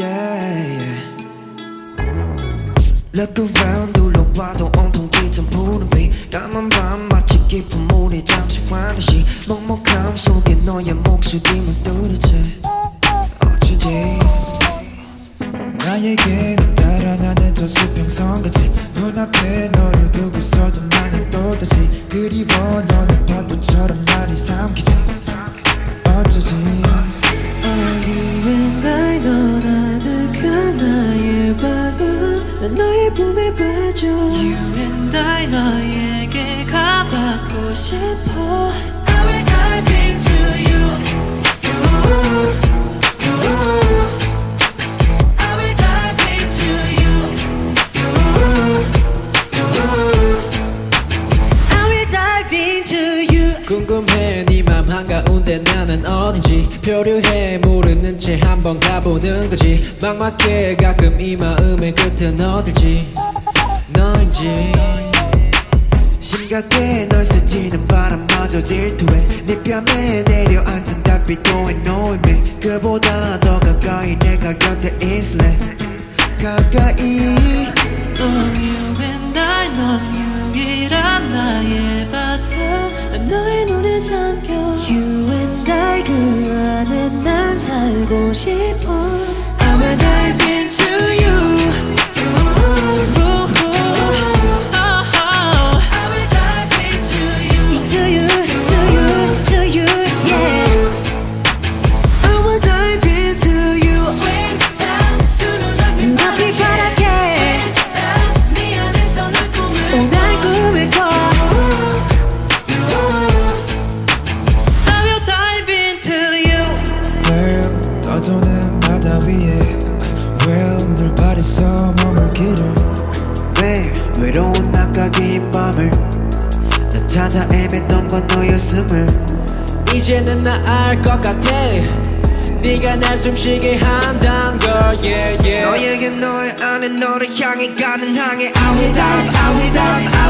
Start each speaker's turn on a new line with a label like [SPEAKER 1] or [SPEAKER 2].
[SPEAKER 1] yeah. Look around 둘러봐도 온통 짙은 푸른빛 까만 밤 마치 깊은 물이 잠수한 듯이 먹먹함 속에 너의 목소리만 뚜렷해 어쩌지?
[SPEAKER 2] 나에게는 달아나는 저수평선 같이. 눈앞에 너를 두고 있어도 나는 또다시. 그리워 너는 파도처럼 나를 삼키지.
[SPEAKER 3] 난 너의 품에 빠져. You and I 너에게 가닿고 싶어. I will
[SPEAKER 4] 표류해 모르는 채 한번 가보는 거지. 막막해 가끔 이 마음의 끝은 어딜지. 너인지
[SPEAKER 1] 심각해 널 스치는 바람마저 질투해 네 뺨에 내려앉은 달빛도의 노임에. 그보다 더 가까이 내가 곁에 있을래. 가까이.
[SPEAKER 3] Oh, you and I 넌 유일한 나의 살고 싶어
[SPEAKER 1] 찾아 헤맸던 건 너였음을
[SPEAKER 4] 이제는 나 알 것 같아 네가 날 숨쉬게 한단 걸 yeah, yeah.
[SPEAKER 1] 너에게 너의 안에 너를 향해 가는 항해 I will dive, I will dive, I will dive